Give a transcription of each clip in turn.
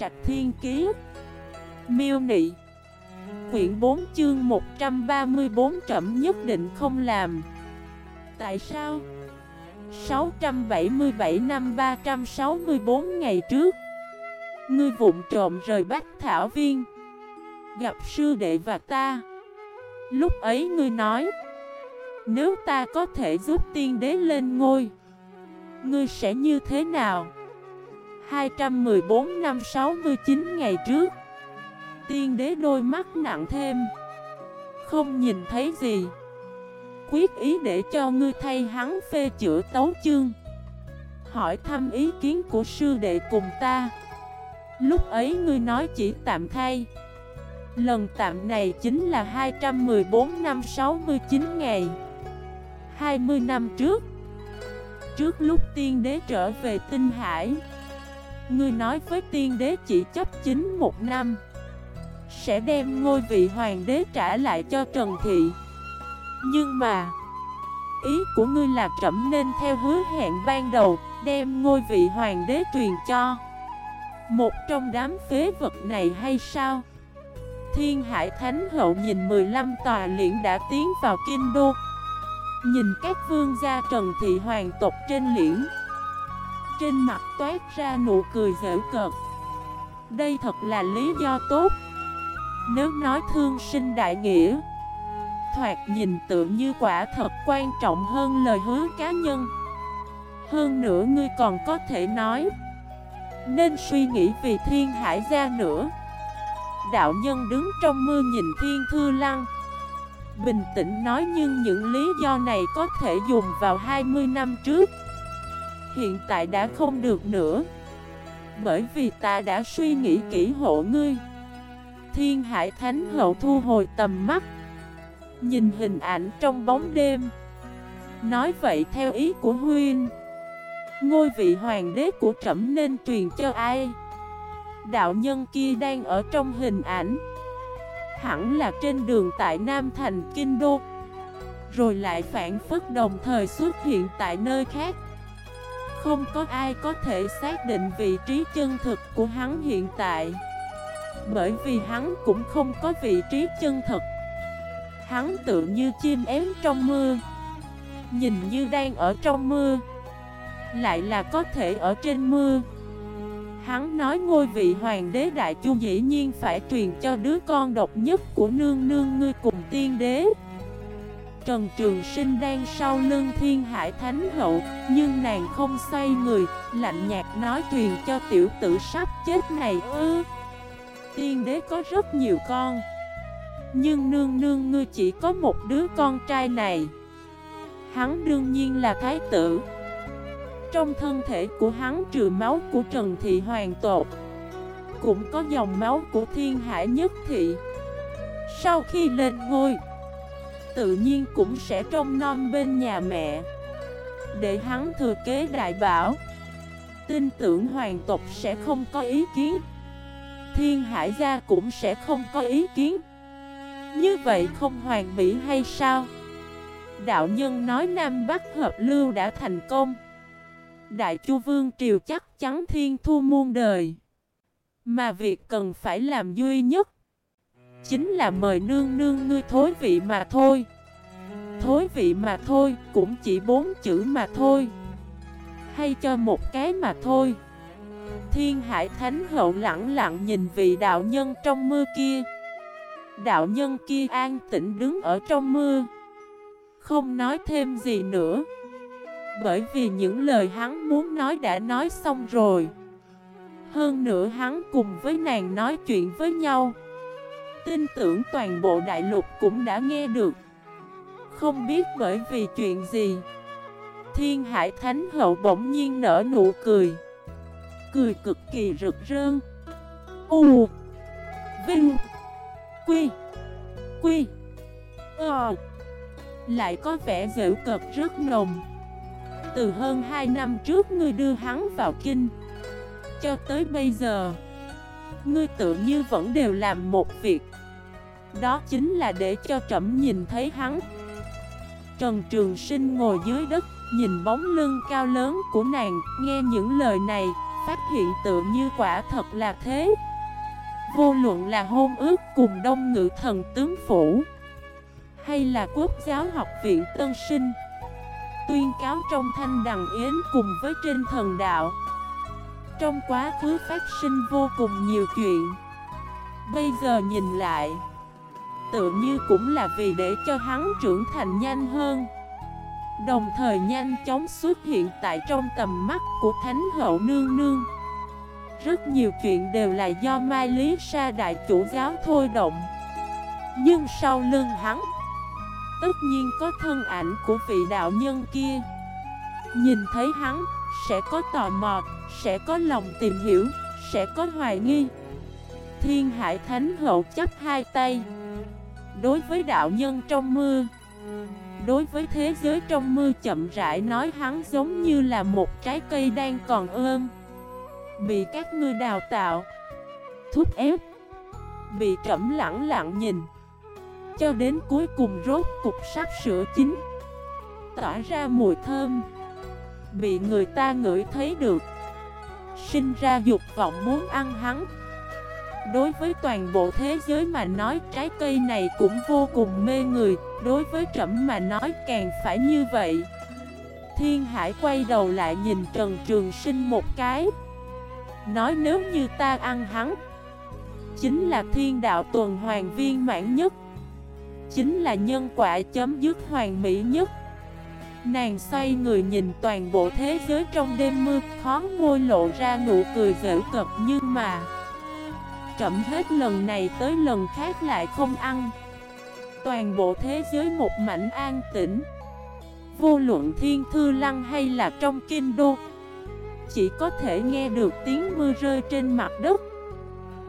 Trạch Thiên Kiế Miêu Nị, Quyển 4 chương 134 trẩm nhất định không làm Tại sao? 677 năm 364 ngày trước, Ngươi vụng trộm rời Bách Thảo Viên, Gặp sư đệ và ta Lúc ấy ngươi nói, Nếu ta có thể giúp tiên đế lên ngôi, Ngươi sẽ như thế nào? 214 năm 69 ngày trước. Tiên đế đôi mắt nặng thêm. Không nhìn thấy gì. Quyết ý để cho ngươi thay hắn phê chữa tấu chương. Hỏi thăm ý kiến của sư đệ cùng ta. Lúc ấy ngươi nói chỉ tạm thay. Lần tạm này chính là 214 năm 69 ngày. 20 năm trước. Trước lúc tiên đế trở về tinh hải Ngươi nói với tiên đế chỉ chấp chính một năm, Sẽ đem ngôi vị hoàng đế trả lại cho Trần Thị. Nhưng mà, Ý của ngươi là trẫm nên theo hứa hẹn ban đầu, Đem ngôi vị hoàng đế truyền cho Một trong đám phế vật này hay sao? Thiên Hải Thánh Hậu nhìn 15 tòa liễn đã tiến vào kinh đô, Nhìn các vương gia Trần Thị Hoàng tộc trên liễn. Trên mặt toát ra nụ cười dễ cợt. Đây thật là lý do tốt. Nếu nói thương sinh đại nghĩa, Thoạt nhìn tự như quả thật quan trọng hơn lời hứa cá nhân. Hơn nữa ngươi còn có thể nói, Nên suy nghĩ vì thiên hải gia nữa. Đạo nhân đứng trong mưa nhìn thiên thư lăng, Bình tĩnh nói nhưng những lý do này có thể dùng vào 20 năm trước. Hiện tại đã không được nữa. Bởi vì ta đã suy nghĩ kỹ hộ ngươi. Thiên Hải Thánh Hậu thu hồi tầm mắt, Nhìn hình ảnh trong bóng đêm. Nói vậy theo ý của Huynh, Ngôi vị hoàng đế của trẫm nên truyền cho ai? Đạo nhân kia đang ở trong hình ảnh. Hẳn là trên đường tại Nam Thành Kinh Đô. Rồi lại phản phất đồng thời xuất hiện tại nơi khác. Không có ai có thể xác định vị trí chân thực của hắn hiện tại. Bởi vì hắn cũng không có vị trí chân thực. Hắn tự như chim én trong mưa. Nhìn như đang ở trong mưa. Lại là có thể ở trên mưa. Hắn nói ngôi vị hoàng đế đại chu dĩ nhiên phải truyền cho đứa con độc nhất của nương nương ngươi cùng tiên đế. Trần Trường Sinh đang sau lưng thiên hải thánh hậu Nhưng nàng không xoay người, lạnh nhạt nói truyền cho tiểu tử sắp chết này ư Tiên đế có rất nhiều con Nhưng nương nương ngươi chỉ có một đứa con trai này. Hắn đương nhiên là thái tử. Trong thân thể của hắn trừ máu của Trần Thị Hoàng tột Cũng có dòng máu của Thiên Hải Nhất Thị. Sau khi lên ngôi Tự nhiên cũng sẽ trông non bên nhà mẹ Để hắn thừa kế đại bảo, Tin tưởng hoàng tộc sẽ không có ý kiến Thiên Hải gia cũng sẽ không có ý kiến Như vậy không hoàn mỹ hay sao? Đạo nhân nói Nam Bắc hợp lưu đã thành công Đại Chu Vương Triều chắc chắn thiên thu muôn đời. Mà việc cần phải làm duy nhất Chính là mời nương nương ngươi thối vị mà thôi. Thối vị mà thôi, Cũng chỉ bốn chữ mà thôi. Hay cho một cái mà thôi. Thiên hải thánh hậu lặng lặng nhìn vị đạo nhân trong mưa kia. Đạo nhân kia an tĩnh đứng ở trong mưa. Không nói thêm gì nữa. Bởi vì những lời hắn muốn nói đã nói xong rồi. Hơn nữa hắn cùng với nàng nói chuyện với nhau. Tin tưởng toàn bộ đại lục cũng đã nghe được. Không biết bởi vì chuyện gì, Thiên Hải Thánh Hậu bỗng nhiên nở nụ cười. Cười cực kỳ rực rỡ. U, Vinh, Quy Quy Ờ. Lại có vẻ dễ cợt rất nồng. Từ hơn 2 năm trước ngươi đưa hắn vào kinh, Cho tới bây giờ, Ngươi tự như vẫn đều làm một việc đó chính là để cho trẫm nhìn thấy hắn. Trần Trường Sinh ngồi dưới đất, Nhìn bóng lưng cao lớn của nàng, Nghe những lời này, phát hiện tự như quả thật là thế. Vô luận là hôn ước cùng đông ngự thần tướng phủ, Hay là quốc giáo học viện tân sinh, Tuyên cáo trong thanh đằng yến cùng với trên thần đạo. Trong quá khứ phát sinh vô cùng nhiều chuyện. Bây giờ nhìn lại Tự như cũng là vì để cho hắn trưởng thành nhanh hơn. Đồng thời nhanh chóng xuất hiện tại trong tầm mắt của Thánh Hậu Nương Nương. Rất nhiều chuyện đều là do Mai Lý Sa Đại Chủ Giáo thôi động. Nhưng sau lưng hắn, Tất nhiên có thân ảnh của vị đạo nhân kia. Nhìn thấy hắn, Sẽ có tò mò, Sẽ có lòng tìm hiểu, Sẽ có hoài nghi. Thiên Hải Thánh Hậu chấp hai tay. Đối với đạo nhân trong mưa. Đối với thế giới trong mưa chậm rãi nói hắn giống như là một trái cây đang còn ươm Bị các ngươi đào tạo. Thúc ép. Bị trầm lặng lặng nhìn. Cho đến cuối cùng rốt cục sắp sửa chín. Tỏa ra mùi thơm. Bị người ta ngửi thấy được. Sinh ra dục vọng muốn ăn hắn. Đối với toàn bộ thế giới mà nói, trái cây này cũng vô cùng mê người. Đối với trẫm mà nói, càng phải như vậy. Thiên Hải quay đầu lại nhìn Trần Trường Sinh một cái. Nói nếu như ta ăn hắn, Chính là thiên đạo tuần hoàn viên mãn nhất. Chính là nhân quả chấm dứt hoàn mỹ nhất. Nàng xoay người nhìn toàn bộ thế giới trong đêm mưa Khó môi lộ ra nụ cười dễ cực nhưng mà trẫm hết lần này tới lần khác lại không ăn. Toàn bộ thế giới một mảnh an tĩnh. Vô luận thiên thư lăng hay là trong kinh đô, Chỉ có thể nghe được tiếng mưa rơi trên mặt đất.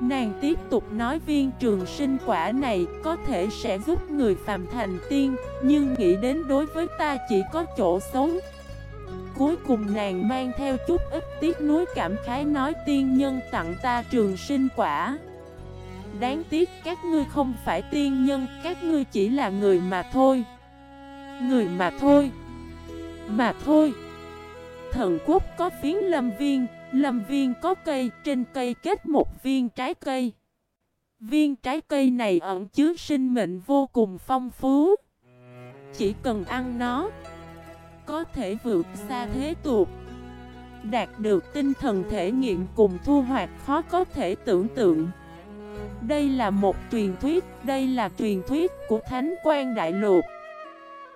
Nàng tiếp tục nói viên trường sinh quả này có thể sẽ giúp người phàm thành tiên, Nhưng nghĩ đến đối với ta chỉ có chỗ xấu. Cuối cùng nàng mang theo chút ít tiếc nuối cảm khái nói tiên nhân tặng ta trường sinh quả. Đáng tiếc các ngươi không phải tiên nhân, các ngươi chỉ là người mà thôi. Người mà thôi. Mà thôi. Thần quốc có phiến lâm viên, lâm viên có cây, trên cây kết một viên trái cây. Viên trái cây này ẩn chứa sinh mệnh vô cùng phong phú. Chỉ cần ăn nó có thể vượt xa thế tục Đạt được tinh thần thể nghiệm cùng thu hoạch khó có thể tưởng tượng. Đây là một truyền thuyết, đây là truyền thuyết của Thánh quan Đại Lục.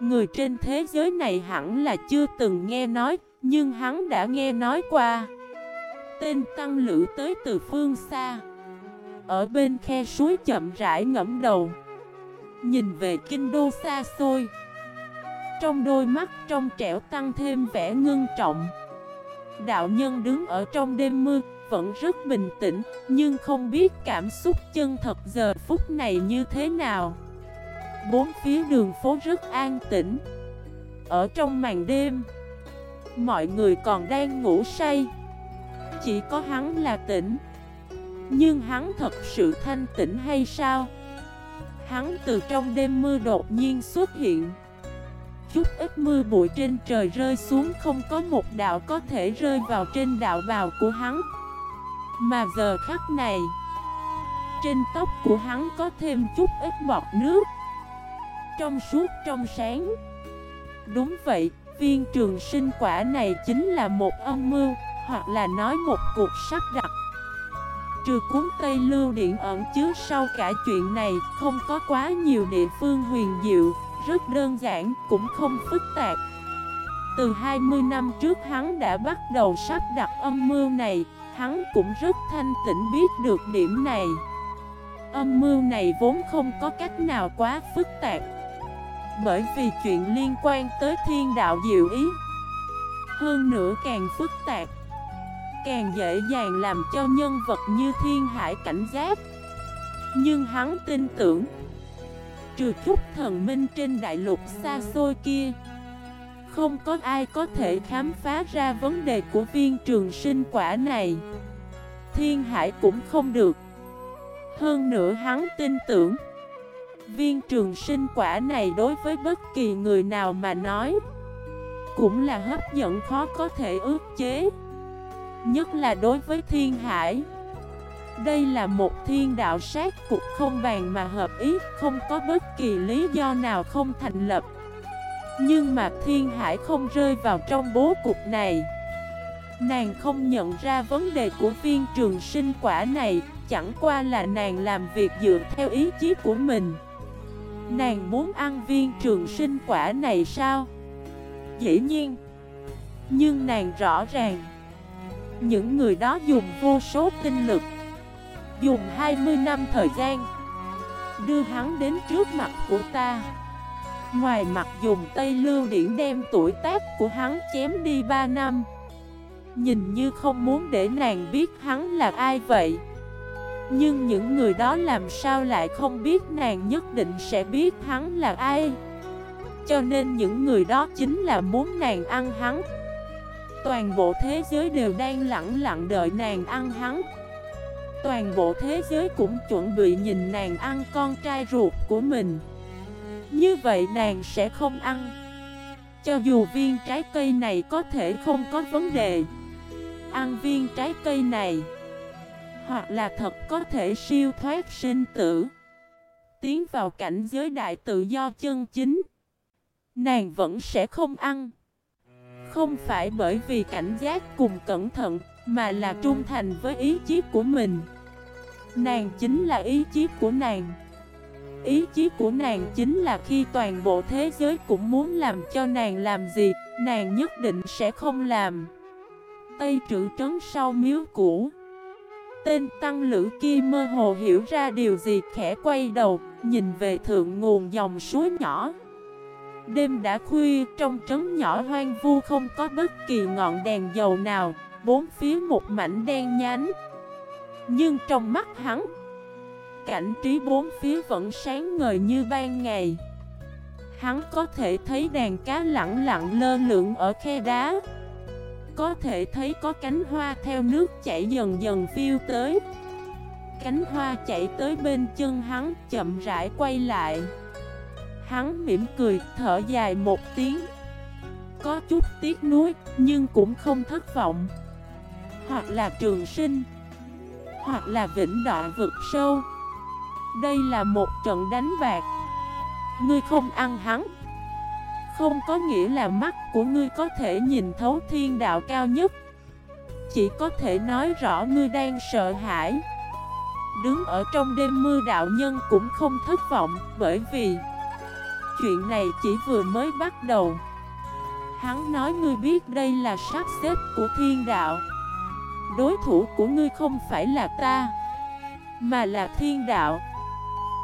Người trên thế giới này hẳn là chưa từng nghe nói, nhưng hắn đã nghe nói qua. Tên Tăng Lữ tới từ phương xa Ở bên khe suối chậm rãi ngẫm đầu Nhìn về kinh đô xa xôi trong đôi mắt trong trẻo tăng thêm vẻ ngưng trọng. Đạo nhân đứng ở trong đêm mưa, Vẫn rất bình tĩnh, Nhưng không biết cảm xúc chân thật giờ phút này như thế nào. Bốn phía đường phố rất an tĩnh. Ở trong màn đêm, Mọi người còn đang ngủ say. Chỉ có hắn là tỉnh. Nhưng hắn thật sự thanh tĩnh hay sao? Hắn từ trong đêm mưa đột nhiên xuất hiện chút ít mưa bụi trên trời rơi xuống không có một đạo có thể rơi vào trên đạo bào của hắn. Mà giờ khắc này Trên tóc của hắn có thêm chút ít bọt nước. Trong suốt trong sáng Đúng vậy, viên trường sinh quả này chính là một âm mưu Hoặc là nói một cuộc sắp đặt. Trừ cuốn Tây Lưu Điện ẩn chứa sau cả chuyện này Không có quá nhiều địa phương huyền diệu rất đơn giản, cũng không phức tạp. Từ 20 năm trước hắn đã bắt đầu sắp đặt âm mưu này Hắn cũng rất thanh tĩnh biết được điểm này. Âm mưu này vốn không có cách nào quá phức tạp Bởi vì chuyện liên quan tới thiên đạo diệu ý. Hơn nữa càng phức tạp Càng dễ dàng làm cho nhân vật như thiên hải cảnh giác. Nhưng hắn tin tưởng Trừ chút thần minh trên đại lục xa xôi kia. Không có ai có thể khám phá ra vấn đề của viên trường sinh quả này. Thiên hải cũng không được. Hơn nữa hắn tin tưởng, Viên trường sinh quả này đối với bất kỳ người nào mà nói, Cũng là hấp dẫn khó có thể ước chế. Nhất là đối với thiên hải đây là một thiên đạo sát cục không bàn mà hợp ý, Không có bất kỳ lý do nào không thành lập. Nhưng mà thiên hải không rơi vào trong bố cục này. Nàng không nhận ra vấn đề của viên trường sinh quả này, Chẳng qua là nàng làm việc dựa theo ý chí của mình. Nàng muốn ăn viên trường sinh quả này sao? Dĩ nhiên. Nhưng nàng rõ ràng, Những người đó dùng vô số tinh lực Dùng 20 năm thời gian Đưa hắn đến trước mặt của ta. Ngoài mặt dùng Tây Lưu Điển đem tuổi tác của hắn chém đi 3 năm. Nhìn như không muốn để nàng biết hắn là ai vậy. Nhưng những người đó làm sao lại không biết nàng nhất định sẽ biết hắn là ai. Cho nên những người đó chính là muốn nàng ăn hắn. Toàn bộ thế giới đều đang lặng lặng đợi nàng ăn hắn. Toàn bộ thế giới cũng chuẩn bị nhìn nàng ăn con trai ruột của mình. Như vậy nàng sẽ không ăn. Cho dù viên trái cây này có thể không có vấn đề, ăn viên trái cây này Hoặc là thật có thể siêu thoát sinh tử. Tiến vào cảnh giới đại tự do chân chính, Nàng vẫn sẽ không ăn. Không phải bởi vì cảnh giác cùng cẩn thận Mà là trung thành với ý chí của mình. Nàng chính là ý chí của nàng. Ý chí của nàng chính là khi toàn bộ thế giới cũng muốn làm cho nàng làm gì, Nàng nhất định sẽ không làm. Tây trữ trấn sau miếu cũ. Tên tăng lữ kia mơ hồ hiểu ra điều gì, khẽ quay đầu, Nhìn về thượng nguồn dòng suối nhỏ. Đêm đã khuya, trong trấn nhỏ hoang vu không có bất kỳ ngọn đèn dầu nào, Bốn phía một mảnh đen nhánh. Nhưng trong mắt hắn, Cảnh trí bốn phía vẫn sáng ngời như ban ngày. Hắn có thể thấy đàn cá lặng lặng lơ lửng ở khe đá. Có thể thấy có cánh hoa theo nước chảy dần dần phiêu tới. Cánh hoa chạy tới bên chân hắn chậm rãi quay lại. Hắn mỉm cười, thở dài một tiếng. Có chút tiếc nuối, nhưng cũng không thất vọng. Hoặc là trường sinh. Hoặc là vĩnh đọa vực sâu. Đây là một trận đánh bạc. Ngươi không ăn hắn. Không có nghĩa là mắt của ngươi có thể nhìn thấu thiên đạo cao nhất. Chỉ có thể nói rõ ngươi đang sợ hãi. Đứng ở trong đêm mưa đạo nhân cũng không thất vọng Bởi vì Chuyện này chỉ vừa mới bắt đầu. Hắn nói ngươi biết đây là sắp xếp của thiên đạo. Đối thủ của ngươi không phải là ta Mà là thiên đạo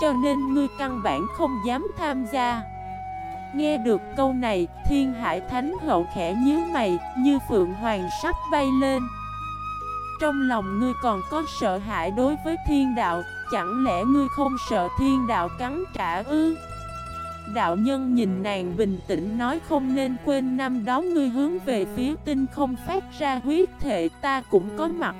Cho nên ngươi căn bản không dám tham gia Nghe được câu này, thiên hải thánh hậu khẽ nhíu mày, như phượng hoàng sắp bay lên. Trong lòng ngươi còn có sợ hãi đối với thiên đạo, chẳng lẽ ngươi không sợ thiên đạo cắn trả ư? Đạo nhân nhìn nàng bình tĩnh nói không nên quên năm đó ngươi hướng về phía tinh không phát ra huyết thệ ta cũng có mặt.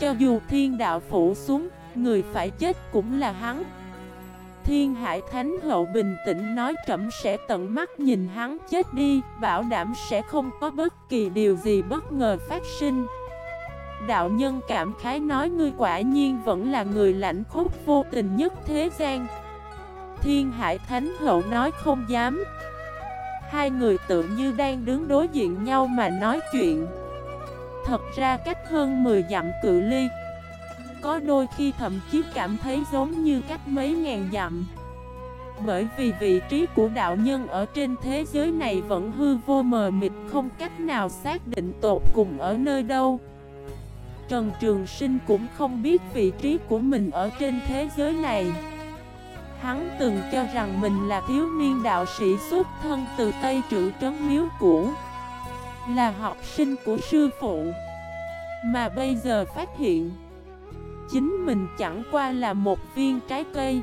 Cho dù thiên đạo phủ xuống, người phải chết cũng là hắn. Thiên Hải Thánh Hậu bình tĩnh nói trẫm sẽ tận mắt nhìn hắn chết đi, bảo đảm sẽ không có bất kỳ điều gì bất ngờ phát sinh. Đạo nhân cảm khái nói ngươi quả nhiên vẫn là người lãnh khốc vô tình nhất thế gian. Thiên Hải Thánh Hậu nói không dám. Hai người tự như đang đứng đối diện nhau mà nói chuyện. Thật ra cách hơn 10 dặm cự ly có đôi khi thậm chí cảm thấy giống như cách mấy ngàn dặm Bởi vì vị trí của đạo nhân ở trên thế giới này vẫn hư vô mờ mịt, không cách nào xác định tột cùng ở nơi đâu Trần Trường Sinh cũng không biết vị trí của mình ở trên thế giới này Hắn từng cho rằng mình là thiếu niên đạo sĩ xuất thân từ Tây Trữ Trấn Miếu Cũ, Là học sinh của sư phụ. Mà bây giờ phát hiện, chính mình chẳng qua là một viên trái cây.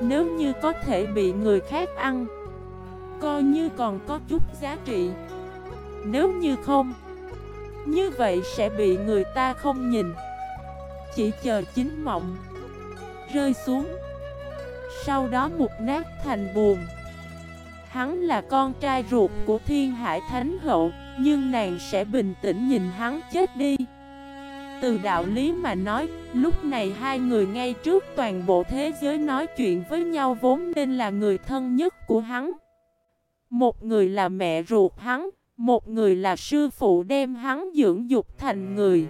Nếu như có thể bị người khác ăn, Coi như còn có chút giá trị. Nếu như không, Như vậy sẽ bị người ta không nhìn. Chỉ chờ chính mộng Rơi xuống. Sau đó một nát thành buồn Hắn là con trai ruột của thiên hải thánh hậu, Nhưng nàng sẽ bình tĩnh nhìn hắn chết đi. Từ đạo lý mà nói, Lúc này hai người ngay trước toàn bộ thế giới nói chuyện với nhau vốn nên là người thân nhất của hắn. Một người là mẹ ruột hắn, Một người là sư phụ đem hắn dưỡng dục thành người.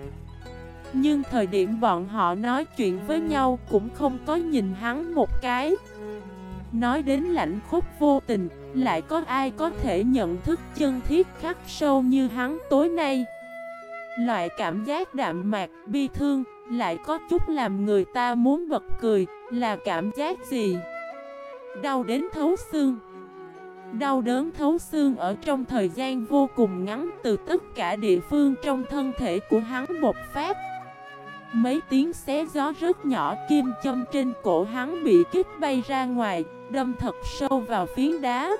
Nhưng thời điểm bọn họ nói chuyện với nhau cũng không có nhìn hắn một cái. Nói đến lạnh khúc vô tình Lại có ai có thể nhận thức chân thiết khắc sâu như hắn tối nay? Loại cảm giác đạm mạc, bi thương Lại có chút làm người ta muốn bật cười Là cảm giác gì? Đau đến thấu xương. Đau đớn thấu xương ở trong thời gian vô cùng ngắn Từ tất cả địa phương trong thân thể của hắn bột phát. Mấy tiếng xé gió rất nhỏ, kim châm trên cổ hắn bị kích bay ra ngoài, Đâm thật sâu vào phiến đá.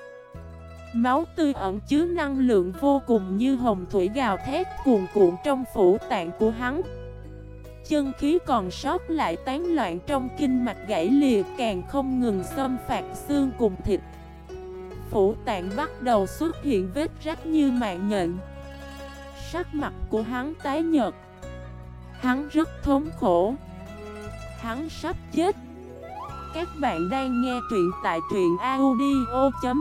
Máu tươi ẩn chứa năng lượng vô cùng như hồng thủy gào thét cuồn cuộn trong phủ tạng của hắn. Chân khí còn sót lại tán loạn trong kinh mạch gãy lìa, càng không ngừng xâm phạt xương cùng thịt. Phủ tạng bắt đầu xuất hiện vết rách như mạng nhện. Sắc mặt của hắn tái nhợt Hắn rất thống khổ. Hắn sắp chết. Các bạn đang nghe truyện tại truyện audio.fif